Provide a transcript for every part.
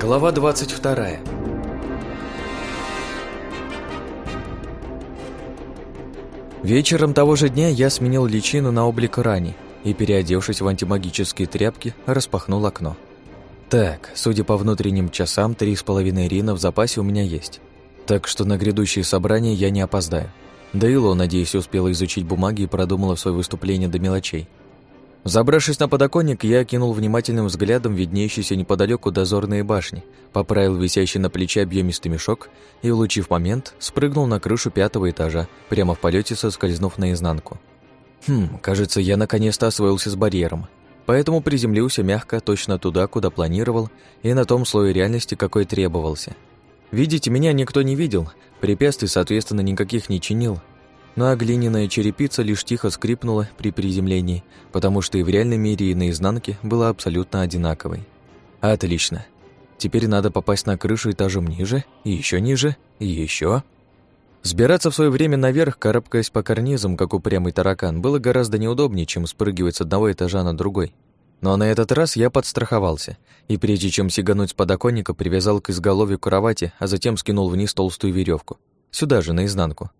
Глава 22 Вечером того же дня я сменил личину на облик Рани и, переодевшись в антимагические тряпки, распахнул окно. Так, судя по внутренним часам, три с половиной рина в запасе у меня есть. Так что на грядущие собрания я не опоздаю. Да и Ло, надеюсь, успела изучить бумаги и продумала свое выступление до мелочей. Забравшись на подоконник, я окинул внимательным взглядом виднеющиеся неподалеку дозорные башни, поправил висящий на плече объемистый мешок и, улучив момент, спрыгнул на крышу пятого этажа, прямо в полете соскользнув наизнанку. Хм, кажется, я наконец-то освоился с барьером, поэтому приземлился мягко точно туда, куда планировал, и на том слое реальности, какой требовался. Видите, меня никто не видел, препятствий, соответственно, никаких не чинил, ну а глиняная черепица лишь тихо скрипнула при приземлении, потому что и в реальном мире, и на изнанке была абсолютно одинаковой. Отлично. Теперь надо попасть на крышу этажом ниже, и еще ниже, и еще. Сбираться в свое время наверх, карабкаясь по карнизам, как упрямый таракан, было гораздо неудобнее, чем спрыгивать с одного этажа на другой. Но на этот раз я подстраховался, и прежде чем сигануть с подоконника, привязал к изголовью кровати, а затем скинул вниз толстую веревку. Сюда же, наизнанку.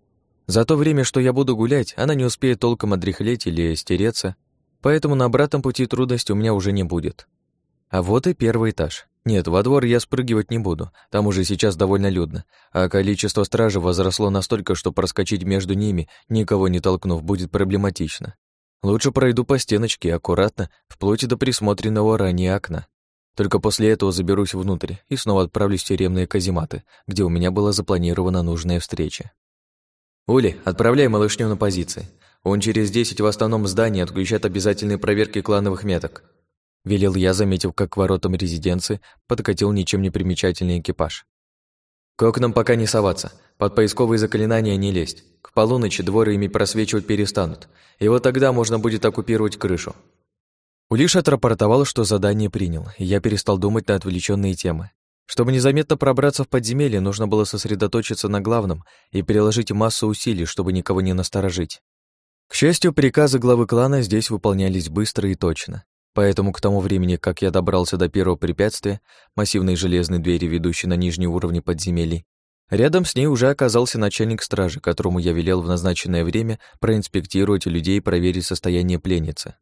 За то время, что я буду гулять, она не успеет толком одряхлеть или стереться, поэтому на обратном пути трудности у меня уже не будет. А вот и первый этаж. Нет, во двор я спрыгивать не буду, там уже сейчас довольно людно, а количество стражи возросло настолько, что проскочить между ними, никого не толкнув, будет проблематично. Лучше пройду по стеночке, аккуратно, вплоть до присмотренного ранее окна. Только после этого заберусь внутрь и снова отправлюсь в тюремные казематы, где у меня была запланирована нужная встреча. «Ули, отправляй малышню на позиции. Он через десять в основном здании отключает обязательные проверки клановых меток». Велел я, заметив, как к воротам резиденции подкатил ничем не примечательный экипаж. «К окнам пока не соваться, под поисковые заклинания не лезть. К полуночи дворы ими просвечивать перестанут, и вот тогда можно будет оккупировать крышу». Улиш отрапортовал, что задание принял, и я перестал думать на отвлеченные темы. Чтобы незаметно пробраться в подземелье, нужно было сосредоточиться на главном и приложить массу усилий, чтобы никого не насторожить. К счастью, приказы главы клана здесь выполнялись быстро и точно. Поэтому к тому времени, как я добрался до первого препятствия, массивной железной двери, ведущей на нижний уровень подземелий, рядом с ней уже оказался начальник стражи, которому я велел в назначенное время проинспектировать людей и проверить состояние пленницы.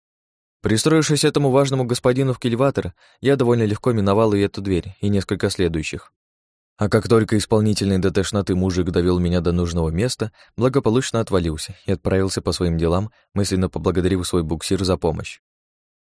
Пристроившись этому важному господину в кильватор, я довольно легко миновал и эту дверь, и несколько следующих. А как только исполнительный до тошноты мужик довел меня до нужного места, благополучно отвалился и отправился по своим делам, мысленно поблагодарив свой буксир за помощь.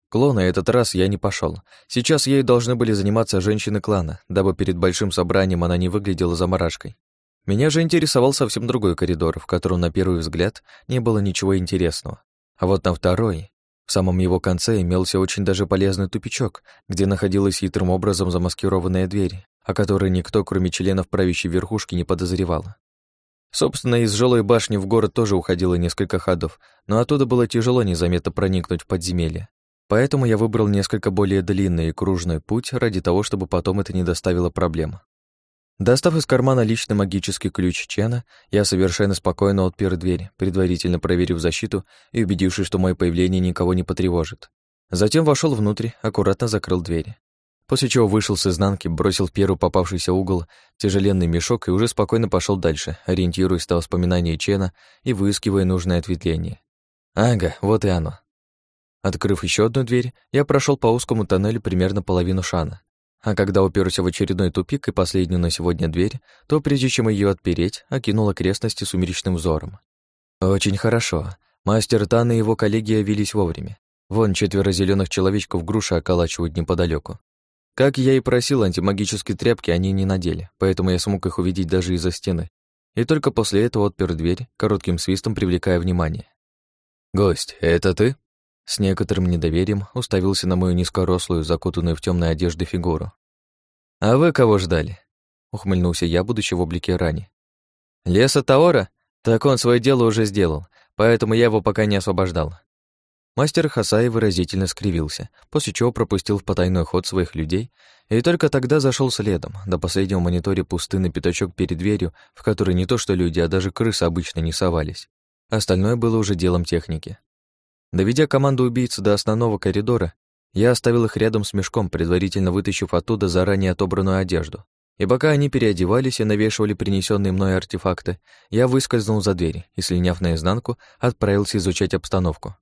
Клона этот раз я не пошел. Сейчас ей должны были заниматься женщины клана, дабы перед большим собранием она не выглядела заморашкой. Меня же интересовал совсем другой коридор, в котором на первый взгляд не было ничего интересного. А вот на второй в самом его конце имелся очень даже полезный тупичок, где находилась хитрым образом замаскированная дверь, о которой никто, кроме членов правящей верхушки, не подозревал. Собственно, из жилой башни в город тоже уходило несколько ходов, но оттуда было тяжело незаметно проникнуть в подземелье. Поэтому я выбрал несколько более длинный и кружный путь ради того, чтобы потом это не доставило проблем. Достав из кармана личный магический ключ Чена, я совершенно спокойно отпер дверь, предварительно проверив защиту и убедившись, что мое появление никого не потревожит. Затем вошел внутрь, аккуратно закрыл дверь. После чего вышел с изнанки, бросил в первый попавшийся угол тяжеленный мешок и уже спокойно пошел дальше, ориентируясь на воспоминания Чена и выискивая нужное ответвление. Ага, вот и оно. Открыв еще одну дверь, я прошел по узкому тоннелю примерно половину шана. А когда уперся в очередной тупик и последнюю на сегодня дверь, то, прежде чем ее отпереть, окинул окрестности сумеречным взором. Очень хорошо. Мастер Тан и его коллеги явились вовремя. Вон четверо зеленых человечков груши околачивают неподалеку. Как я и просил, антимагические тряпки они не надели, поэтому я смог их увидеть даже из-за стены. И только после этого отпер дверь, коротким свистом привлекая внимание. «Гость, это ты?» С некоторым недоверием уставился на мою низкорослую, закутанную в темной одежды фигуру. «А вы кого ждали?» — ухмыльнулся я, будучи в облике рани. «Леса Таора? Так он свое дело уже сделал, поэтому я его пока не освобождал». Мастер Хасай выразительно скривился, после чего пропустил в потайной ход своих людей и только тогда зашел следом, до последнего мониторе пустынный пятачок перед дверью, в который не то что люди, а даже крысы обычно не совались. Остальное было уже делом техники. Доведя команду убийцы до основного коридора, Я оставил их рядом с мешком, предварительно вытащив оттуда заранее отобранную одежду. И пока они переодевались и навешивали принесенные мной артефакты, я выскользнул за дверь и, слиняв наизнанку, отправился изучать обстановку.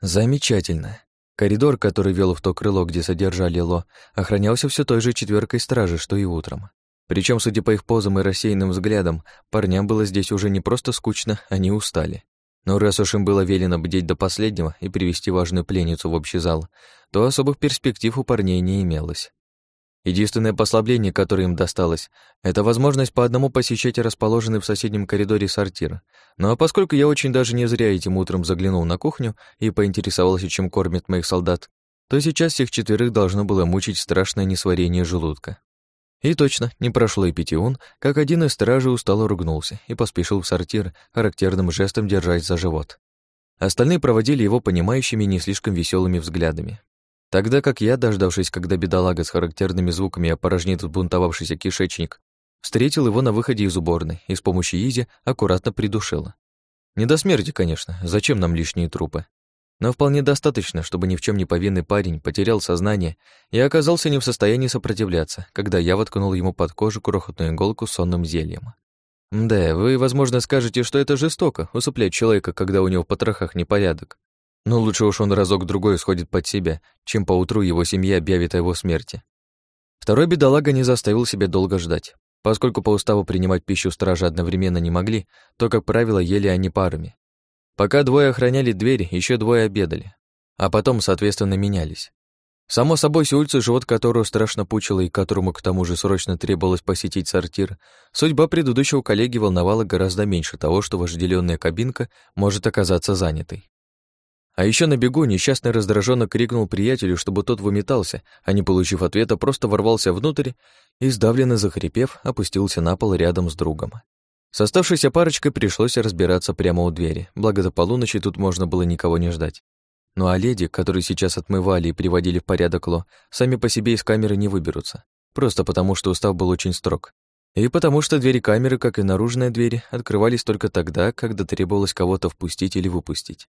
Замечательно. Коридор, который вел в то крыло, где содержали Ло, охранялся все той же четверкой стражи, что и утром. Причем, судя по их позам и рассеянным взглядам, парням было здесь уже не просто скучно, они устали. Но раз уж им было велено бдеть до последнего и привести важную пленницу в общий зал, то особых перспектив у парней не имелось. Единственное послабление, которое им досталось, это возможность по одному посещать расположенный в соседнем коридоре сортир. Ну а поскольку я очень даже не зря этим утром заглянул на кухню и поинтересовался, чем кормят моих солдат, то сейчас всех четверых должно было мучить страшное несварение желудка. И точно, не прошло и пяти он, как один из стражей устало ругнулся и поспешил в сортир, характерным жестом держась за живот. Остальные проводили его понимающими не слишком веселыми взглядами. Тогда как я, дождавшись, когда бедолага с характерными звуками опорожнит взбунтовавшийся кишечник, встретил его на выходе из уборной и с помощью Изи аккуратно придушила. Не до смерти, конечно, зачем нам лишние трупы? Но вполне достаточно, чтобы ни в чем не повинный парень потерял сознание и оказался не в состоянии сопротивляться, когда я воткнул ему под кожу крохотную иголку с сонным зельем. Да, вы, возможно, скажете, что это жестоко, усыплять человека, когда у него в потрохах непорядок. Но лучше уж он разок-другой сходит под себя, чем поутру его семья объявит о его смерти. Второй бедолага не заставил себя долго ждать. Поскольку по уставу принимать пищу стражи одновременно не могли, то, как правило, ели они парами. Пока двое охраняли дверь, еще двое обедали, а потом, соответственно, менялись. Само собой, Сюльцу, живот которого страшно пучило и которому к тому же срочно требовалось посетить сортир, судьба предыдущего коллеги волновала гораздо меньше того, что вожделенная кабинка может оказаться занятой. А еще на бегу несчастный раздраженно крикнул приятелю, чтобы тот выметался, а не получив ответа, просто ворвался внутрь и, сдавленно захрипев, опустился на пол рядом с другом. С оставшейся парочкой пришлось разбираться прямо у двери, благо до полуночи тут можно было никого не ждать. Ну а леди, которые сейчас отмывали и приводили в порядок Ло, сами по себе из камеры не выберутся, просто потому что устав был очень строг. И потому что двери камеры, как и наружные двери, открывались только тогда, когда требовалось кого-то впустить или выпустить.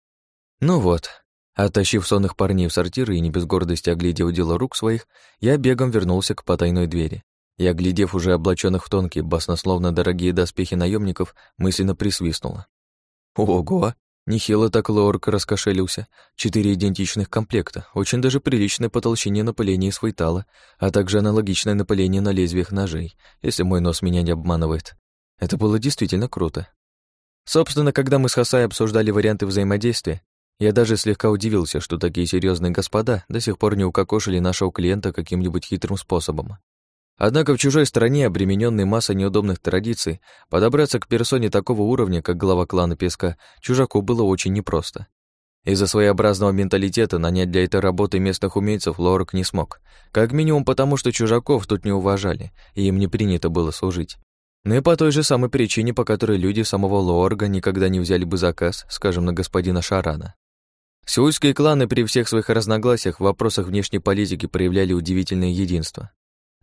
Ну вот, оттащив сонных парней в сортиры и не без гордости оглядев дело рук своих, я бегом вернулся к потайной двери, и, оглядев уже облаченных в тонкие, баснословно дорогие доспехи наемников, мысленно присвистнула. Ого! Нехило так Лорк раскошелился. Четыре идентичных комплекта, очень даже приличное по толщине напыления из фейтала, а также аналогичное напыление на лезвиях ножей, если мой нос меня не обманывает. Это было действительно круто. Собственно, когда мы с Хасай обсуждали варианты взаимодействия, я даже слегка удивился, что такие серьезные господа до сих пор не укокошили нашего клиента каким-нибудь хитрым способом. Однако в чужой стране, обремененной массой неудобных традиций, подобраться к персоне такого уровня, как глава клана Песка, чужаку было очень непросто. Из-за своеобразного менталитета нанять для этой работы местных умельцев Лорак не смог. Как минимум потому, что чужаков тут не уважали, и им не принято было служить. Но ну и по той же самой причине, по которой люди самого Лорга никогда не взяли бы заказ, скажем, на господина Шарана. Сеульские кланы при всех своих разногласиях в вопросах внешней политики проявляли удивительное единство.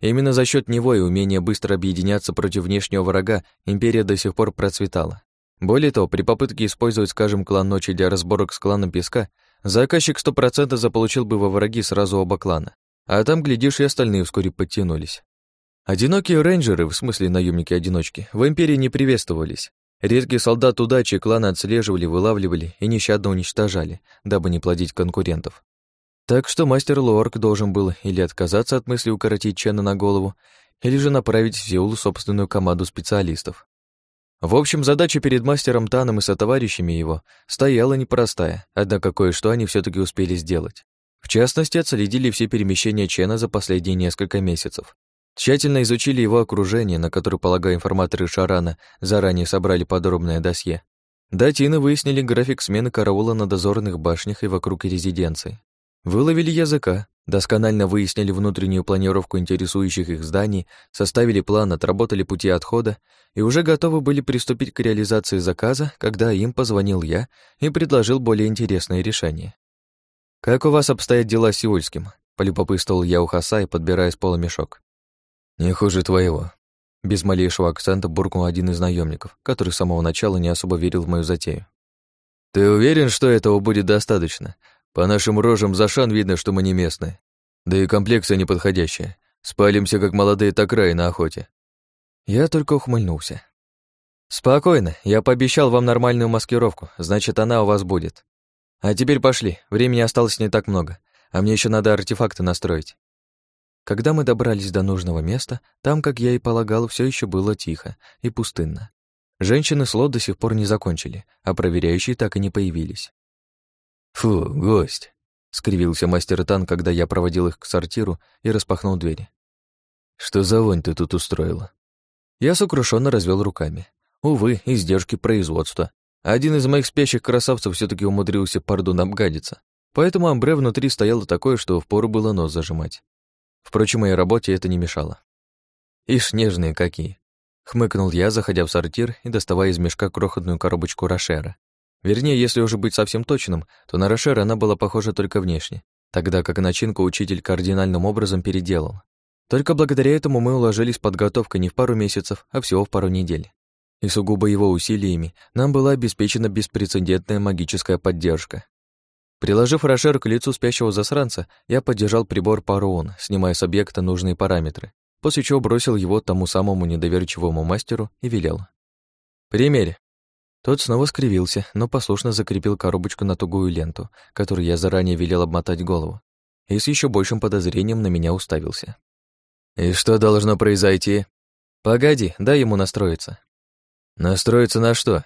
Именно за счет него и умения быстро объединяться против внешнего врага империя до сих пор процветала. Более того, при попытке использовать, скажем, клан Ночи для разборок с кланом Песка, заказчик сто процентов заполучил бы во враги сразу оба клана. А там, глядишь, и остальные вскоре подтянулись. Одинокие рейнджеры, в смысле наемники-одиночки, в империи не приветствовались. Редкие солдат удачи кланы отслеживали, вылавливали и нещадно уничтожали, дабы не плодить конкурентов. Так что мастер Лорк должен был или отказаться от мысли укоротить Чена на голову, или же направить в Сеул собственную команду специалистов. В общем, задача перед мастером Таном и сотоварищами его стояла непростая, однако кое-что они все таки успели сделать. В частности, отследили все перемещения Чена за последние несколько месяцев. Тщательно изучили его окружение, на которое, полагаю, информаторы Шарана заранее собрали подробное досье. Датины выяснили график смены караула на дозорных башнях и вокруг резиденции. Выловили языка, досконально выяснили внутреннюю планировку интересующих их зданий, составили план, отработали пути отхода и уже готовы были приступить к реализации заказа, когда им позвонил я и предложил более интересное решение. «Как у вас обстоят дела с Сеульским?» — полюбопытствовал я у Хасай, подбирая с пола мешок. «Не хуже твоего», — без малейшего акцента буркнул один из наемников, который с самого начала не особо верил в мою затею. «Ты уверен, что этого будет достаточно? По нашим рожам за шан видно, что мы не местные. Да и комплекция неподходящая. Спалимся, как молодые такраи на охоте». Я только ухмыльнулся. «Спокойно, я пообещал вам нормальную маскировку, значит, она у вас будет. А теперь пошли, времени осталось не так много, а мне еще надо артефакты настроить». Когда мы добрались до нужного места, там, как я и полагал, все еще было тихо и пустынно. Женщины слот до сих пор не закончили, а проверяющие так и не появились. «Фу, гость!» — скривился мастер Тан, когда я проводил их к сортиру и распахнул двери. «Что за вонь ты тут устроила?» Я сокрушенно развел руками. Увы, издержки производства. Один из моих спящих красавцев все таки умудрился, пардон, обгадиться. Поэтому амбре внутри стояло такое, что впору было нос зажимать. Впрочем, моей работе это не мешало. Ишь, нежные какие. Хмыкнул я, заходя в сортир и доставая из мешка крохотную коробочку Рошера. Вернее, если уже быть совсем точным, то на Рошер она была похожа только внешне, тогда как начинку учитель кардинальным образом переделал. Только благодаря этому мы уложились подготовкой не в пару месяцев, а всего в пару недель. И сугубо его усилиями нам была обеспечена беспрецедентная магическая поддержка. Приложив Рошер к лицу спящего засранца, я поддержал прибор Пароон, снимая с объекта нужные параметры, после чего бросил его тому самому недоверчивому мастеру и велел. «Примерь». Тот снова скривился, но послушно закрепил коробочку на тугую ленту, которую я заранее велел обмотать голову, и с еще большим подозрением на меня уставился. «И что должно произойти?» «Погоди, дай ему настроиться». «Настроиться на что?»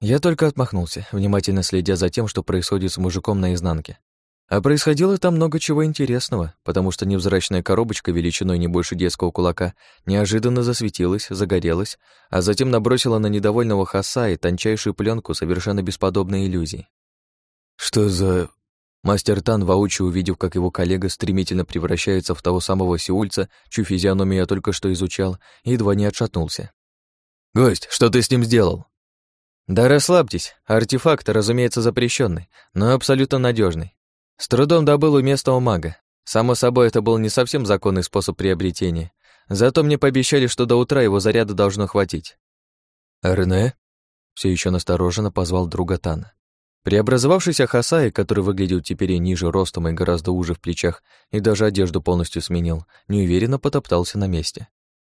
Я только отмахнулся, внимательно следя за тем, что происходит с мужиком на изнанке. А происходило там много чего интересного, потому что невзрачная коробочка величиной не больше детского кулака неожиданно засветилась, загорелась, а затем набросила на недовольного Хаса тончайшую пленку совершенно бесподобной иллюзии. «Что за...» Мастер Тан, воочию увидев, как его коллега стремительно превращается в того самого сеульца, чью физиономию я только что изучал, едва не отшатнулся. «Гость, что ты с ним сделал?» Да расслабьтесь, артефакт, разумеется, запрещенный, но абсолютно надежный. С трудом добыл у местного мага. Само собой, это был не совсем законный способ приобретения. Зато мне пообещали, что до утра его заряда должно хватить. Арне? Все еще настороженно позвал друга Тана. Преобразовавшийся Хасай, который выглядел теперь и ниже ростом и гораздо уже в плечах, и даже одежду полностью сменил, неуверенно потоптался на месте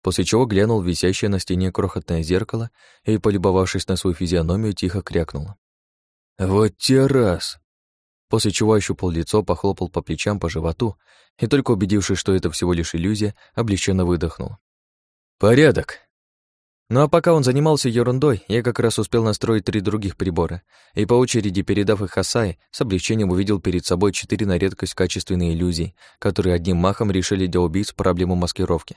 после чего глянул в висящее на стене крохотное зеркало и, полюбовавшись на свою физиономию, тихо крякнул. «Вот те раз!» После чего ощупал лицо, похлопал по плечам, по животу и, только убедившись, что это всего лишь иллюзия, облегченно выдохнул. «Порядок!» Ну а пока он занимался ерундой, я как раз успел настроить три других прибора, и по очереди, передав их Асае, с облегчением увидел перед собой четыре на редкость качественные иллюзии, которые одним махом решили для убийц проблему маскировки.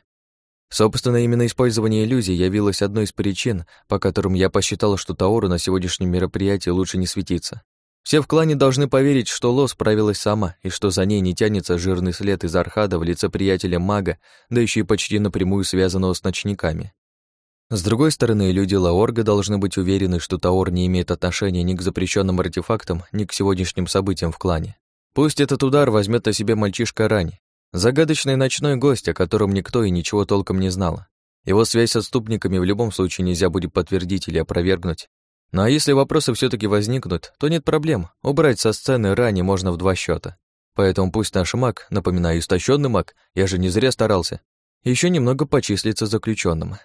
Собственно, именно использование иллюзий явилось одной из причин, по которым я посчитал, что Таору на сегодняшнем мероприятии лучше не светиться. Все в клане должны поверить, что Ло справилась сама, и что за ней не тянется жирный след из Архада в лице приятеля мага, да еще и почти напрямую связанного с ночниками. С другой стороны, люди Лаорга должны быть уверены, что Таор не имеет отношения ни к запрещенным артефактам, ни к сегодняшним событиям в клане. Пусть этот удар возьмет на себе мальчишка Рань, Загадочный ночной гость, о котором никто и ничего толком не знал. Его связь с отступниками в любом случае нельзя будет подтвердить или опровергнуть. Ну а если вопросы все таки возникнут, то нет проблем. Убрать со сцены ранее можно в два счета. Поэтому пусть наш маг, напоминаю, истощенный маг, я же не зря старался, еще немного почислится заключенным.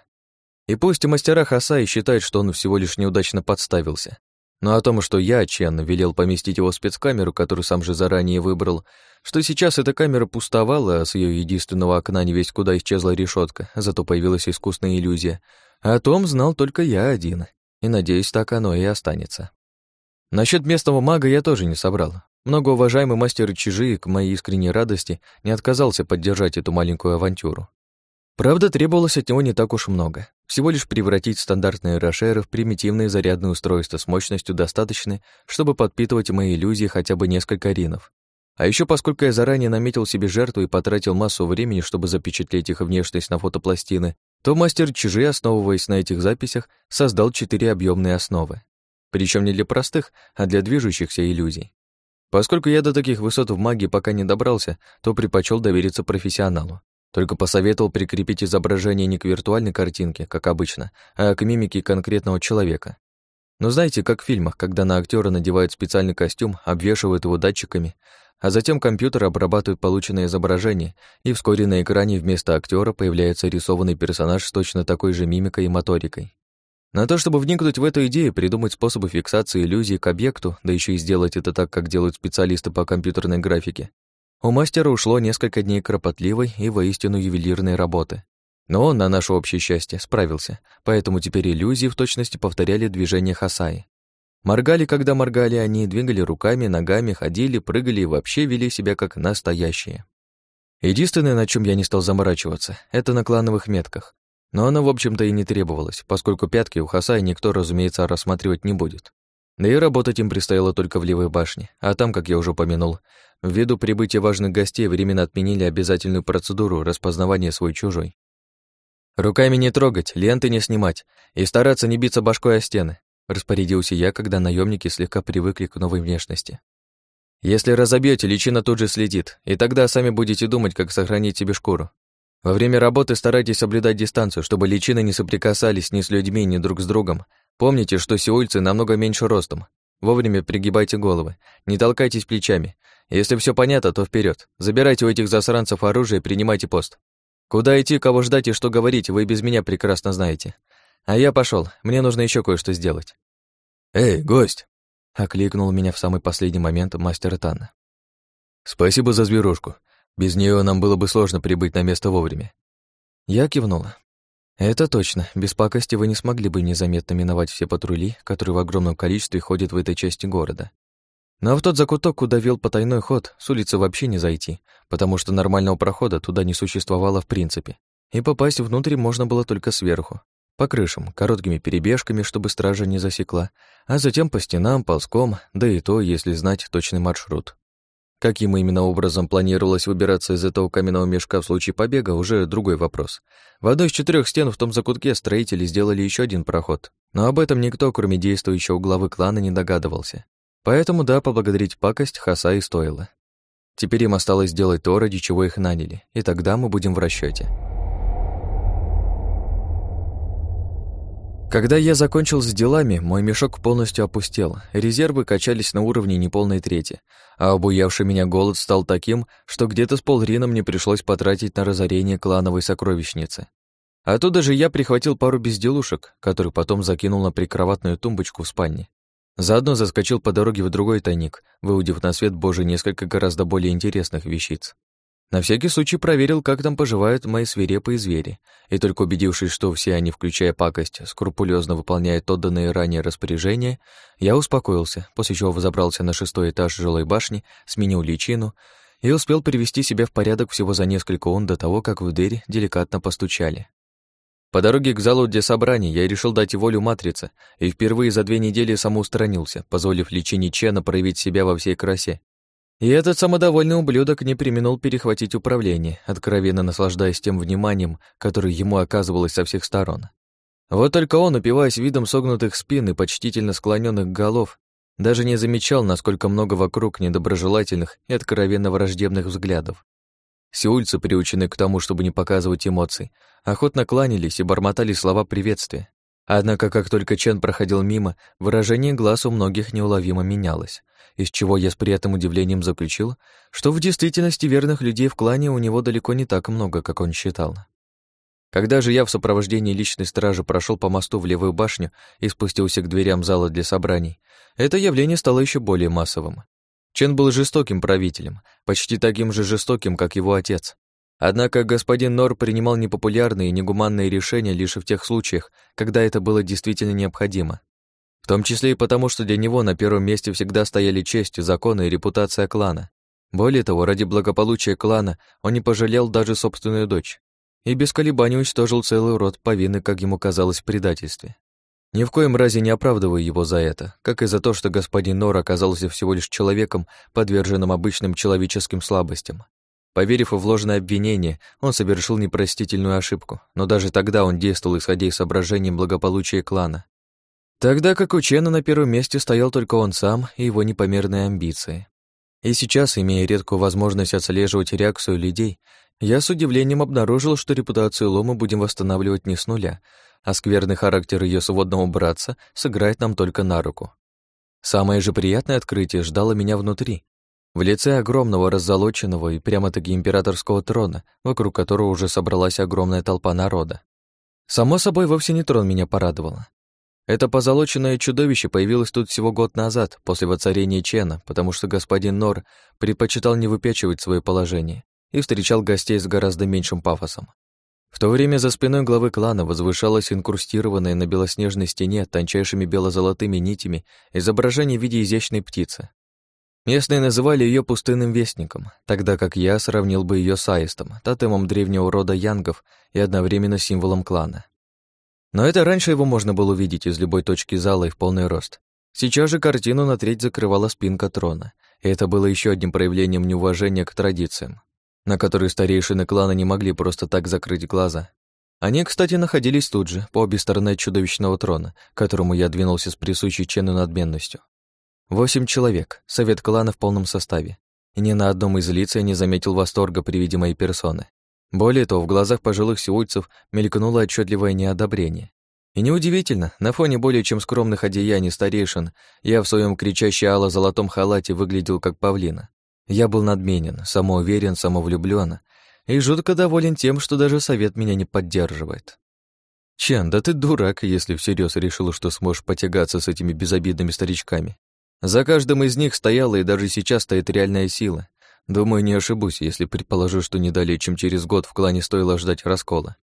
И пусть мастера Хасаи считают, что он всего лишь неудачно подставился. Но о том, что я, Чен, велел поместить его в спецкамеру, которую сам же заранее выбрал, что сейчас эта камера пустовала, а с ее единственного окна не весь куда исчезла решетка, зато появилась искусная иллюзия. О том знал только я один, и, надеюсь, так оно и останется. Насчет местного мага я тоже не собрал. Многоуважаемый мастер Чижи, к моей искренней радости, не отказался поддержать эту маленькую авантюру. Правда, требовалось от него не так уж много. Всего лишь превратить стандартные рошеры в примитивные зарядные устройства с мощностью достаточной, чтобы подпитывать мои иллюзии хотя бы несколько ринов. А еще поскольку я заранее наметил себе жертву и потратил массу времени, чтобы запечатлеть их внешность на фотопластины, то мастер Чижи, основываясь на этих записях, создал четыре объемные основы. Причем не для простых, а для движущихся иллюзий. Поскольку я до таких высот в магии пока не добрался, то предпочел довериться профессионалу. Только посоветовал прикрепить изображение не к виртуальной картинке, как обычно, а к мимике конкретного человека. Но знаете, как в фильмах, когда на актера надевают специальный костюм, обвешивают его датчиками, а затем компьютер обрабатывает полученное изображение, и вскоре на экране вместо актера появляется рисованный персонаж с точно такой же мимикой и моторикой. На то, чтобы вникнуть в эту идею, придумать способы фиксации иллюзии к объекту, да еще и сделать это так, как делают специалисты по компьютерной графике, у мастера ушло несколько дней кропотливой и воистину ювелирной работы. Но он, на наше общее счастье, справился, поэтому теперь иллюзии в точности повторяли движения Хасаи. Моргали, когда моргали они, двигали руками, ногами, ходили, прыгали и вообще вели себя как настоящие. Единственное, на чем я не стал заморачиваться, это на клановых метках. Но оно, в общем-то, и не требовалось, поскольку пятки у Хасаи никто, разумеется, рассматривать не будет. Да и работать им предстояло только в левой башне, а там, как я уже упомянул, ввиду прибытия важных гостей временно отменили обязательную процедуру распознавания свой-чужой. «Руками не трогать, ленты не снимать и стараться не биться башкой о стены», распорядился я, когда наемники слегка привыкли к новой внешности. «Если разобьете, личина тут же следит, и тогда сами будете думать, как сохранить себе шкуру. Во время работы старайтесь соблюдать дистанцию, чтобы личины не соприкасались ни с людьми, ни друг с другом. Помните, что сеульцы намного меньше ростом. Вовремя пригибайте головы, не толкайтесь плечами. Если все понятно, то вперед. Забирайте у этих засранцев оружие и принимайте пост. Куда идти, кого ждать и что говорить, вы без меня прекрасно знаете. А я пошел, мне нужно еще кое-что сделать. «Эй, гость!» — окликнул меня в самый последний момент мастер Танна. «Спасибо за зверушку. Без нее нам было бы сложно прибыть на место вовремя». Я кивнула. Это точно, без пакости вы не смогли бы незаметно миновать все патрули, которые в огромном количестве ходят в этой части города. Но в тот закуток, куда вел потайной ход, с улицы вообще не зайти, потому что нормального прохода туда не существовало в принципе. И попасть внутрь можно было только сверху. По крышам, короткими перебежками, чтобы стража не засекла, а затем по стенам, ползком, да и то, если знать точный маршрут. Каким именно образом планировалось выбираться из этого каменного мешка в случае побега, уже другой вопрос. В одной из четырех стен в том закутке строители сделали еще один проход, но об этом никто, кроме действующего главы клана, не догадывался. Поэтому, да, поблагодарить пакость Хаса и стоило. Теперь им осталось сделать то, ради чего их наняли, и тогда мы будем в расчете. Когда я закончил с делами, мой мешок полностью опустел, резервы качались на уровне неполной трети, а обуявший меня голод стал таким, что где-то с полрина мне пришлось потратить на разорение клановой сокровищницы. Оттуда же я прихватил пару безделушек, которых потом закинул на прикроватную тумбочку в спальне. Заодно заскочил по дороге в другой тайник, выудив на свет Божий несколько гораздо более интересных вещиц. На всякий случай проверил, как там поживают мои свирепые звери, и только убедившись, что все они, включая пакость, скрупулезно выполняют отданные ранее распоряжения, я успокоился, после чего взобрался на шестой этаж жилой башни, сменил личину и успел привести себя в порядок всего за несколько он до того, как в дверь деликатно постучали. По дороге к залу для собраний я решил дать волю матрице и впервые за две недели самоустранился, позволив личине Чена проявить себя во всей красе. И этот самодовольный ублюдок не применил перехватить управление, откровенно наслаждаясь тем вниманием, которое ему оказывалось со всех сторон. Вот только он, упиваясь видом согнутых спин и почтительно склоненных голов, даже не замечал, насколько много вокруг недоброжелательных и откровенно враждебных взглядов. Сеульцы, приученные к тому, чтобы не показывать эмоций, охотно кланялись и бормотали слова приветствия. Однако, как только Чен проходил мимо, выражение глаз у многих неуловимо менялось, из чего я с приятным удивлением заключил, что в действительности верных людей в клане у него далеко не так много, как он считал. Когда же я в сопровождении личной стражи прошел по мосту в левую башню и спустился к дверям зала для собраний, это явление стало еще более массовым. Чен был жестоким правителем, почти таким же жестоким, как его отец. Однако господин Нор принимал непопулярные и негуманные решения лишь в тех случаях, когда это было действительно необходимо. В том числе и потому, что для него на первом месте всегда стояли честь, законы и репутация клана. Более того, ради благополучия клана он не пожалел даже собственную дочь и без колебаний уничтожил целый род повинный, как ему казалось, предательстве. Ни в коем разе не оправдываю его за это, как и за то, что господин Нор оказался всего лишь человеком, подверженным обычным человеческим слабостям. Поверив в ложное обвинение, он совершил непростительную ошибку, но даже тогда он действовал исходя из соображений благополучия клана. Тогда как у Чена на первом месте стоял только он сам и его непомерные амбиции. И сейчас, имея редкую возможность отслеживать реакцию людей, я с удивлением обнаружил, что репутацию Лома будем восстанавливать не с нуля, а скверный характер ее сводного братца сыграет нам только на руку. Самое же приятное открытие ждало меня внутри, в лице огромного раззолоченного и прямо-таки императорского трона, вокруг которого уже собралась огромная толпа народа. Само собой, вовсе не трон меня порадовало. Это позолоченное чудовище появилось тут всего год назад, после воцарения Чена, потому что господин Нор предпочитал не выпячивать свое положение и встречал гостей с гораздо меньшим пафосом. В то время за спиной главы клана возвышалось инкрустированное на белоснежной стене тончайшими бело-золотыми нитями изображение в виде изящной птицы. Местные называли ее пустынным вестником, тогда как я сравнил бы ее с аистом, тотемом древнего рода янгов и одновременно символом клана. Но это раньше его можно было увидеть из любой точки зала и в полный рост. Сейчас же картину на треть закрывала спинка трона, и это было еще одним проявлением неуважения к традициям, на которые старейшины клана не могли просто так закрыть глаза. Они, кстати, находились тут же, по обе стороны чудовищного трона, к которому я двинулся с присущей Чену надменностью. Восемь человек, совет клана в полном составе. И ни на одном из лиц я не заметил восторга при виде моей персоны. Более того, в глазах пожилых сеульцев мелькнуло отчетливое неодобрение. И неудивительно, на фоне более чем скромных одеяний старейшин я в своем кричаще ало-золотом халате выглядел как павлина. Я был надменен, самоуверен, самовлюблён и жутко доволен тем, что даже совет меня не поддерживает. Чен, да ты дурак, если всерьез решил, что сможешь потягаться с этими безобидными старичками. За каждым из них стояла и даже сейчас стоит реальная сила. Думаю, не ошибусь, если предположу, что не далее, чем через год в клане стоило ждать раскола.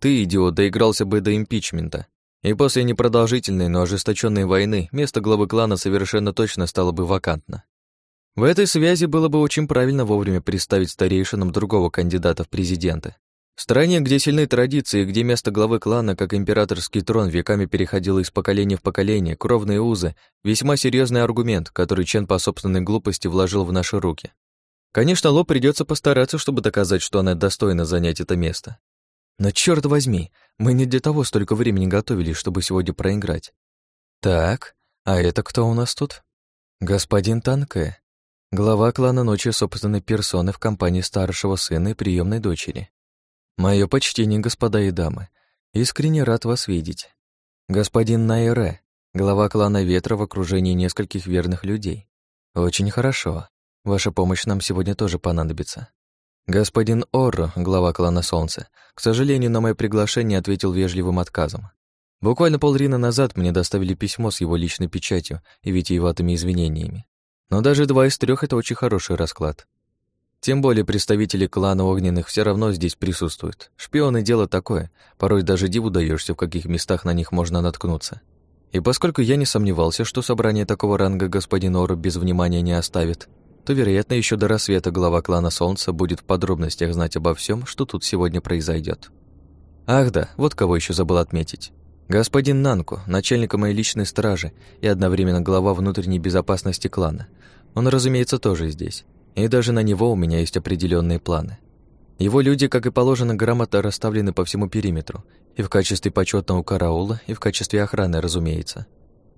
Ты, идиот, доигрался бы до импичмента. И после непродолжительной, но ожесточенной войны место главы клана совершенно точно стало бы вакантно. В этой связи было бы очень правильно вовремя представить старейшинам другого кандидата в президенты. В стране, где сильны традиции, где место главы клана, как императорский трон, веками переходило из поколения в поколение, кровные узы — весьма серьезный аргумент, который Чен по собственной глупости вложил в наши руки. Конечно, Ло придется постараться, чтобы доказать, что она достойна занять это место. Но черт возьми, мы не для того столько времени готовились, чтобы сегодня проиграть. Так, а это кто у нас тут? Господин Танке, глава клана Ночи собственной персоны в компании старшего сына и приемной дочери. Мое почтение, господа и дамы. Искренне рад вас видеть. Господин Найре, глава клана Ветра в окружении нескольких верных людей. Очень хорошо. Ваша помощь нам сегодня тоже понадобится. Господин Орро, глава клана Солнца, к сожалению, на мое приглашение ответил вежливым отказом. Буквально полрина назад мне доставили письмо с его личной печатью и витиеватыми извинениями. Но даже два из трех это очень хороший расклад. Тем более представители клана Огненных все равно здесь присутствуют. Шпионы — дело такое, порой даже диву даешься, в каких местах на них можно наткнуться. И поскольку я не сомневался, что собрание такого ранга господин Ору без внимания не оставит, то, вероятно, еще до рассвета глава клана Солнца будет в подробностях знать обо всем, что тут сегодня произойдет. Ах да, вот кого еще забыл отметить. Господин Нанку, начальника моей личной стражи и одновременно глава внутренней безопасности клана. Он, разумеется, тоже здесь. И даже на него у меня есть определенные планы. Его люди, как и положено, грамотно расставлены по всему периметру, и в качестве почетного караула, и в качестве охраны, разумеется.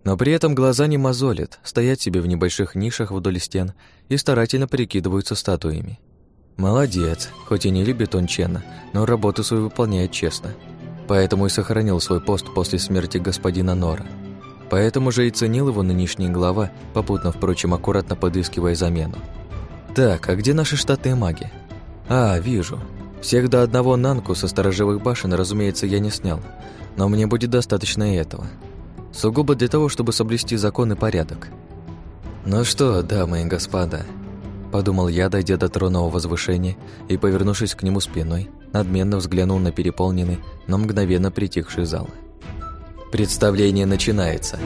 Но при этом глаза не мозолят, стоят себе в небольших нишах вдоль стен и старательно прикидываются статуями. Молодец, хоть и не любит он Чена, но работу свою выполняет честно. Поэтому и сохранил свой пост после смерти господина Нора. Поэтому же и ценил его нынешний глава, попутно, впрочем, аккуратно подыскивая замену. Так, а где наши штатные маги? А, вижу. Всех до одного Нанку со сторожевых башен, разумеется, я не снял. Но мне будет достаточно и этого. Сугубо для того, чтобы соблюсти закон и порядок. «Ну что, дамы и господа», — подумал я, дойдя до тронного возвышения и, повернувшись к нему спиной, надменно взглянул на переполненный, но мгновенно притихший зал. «Представление начинается!»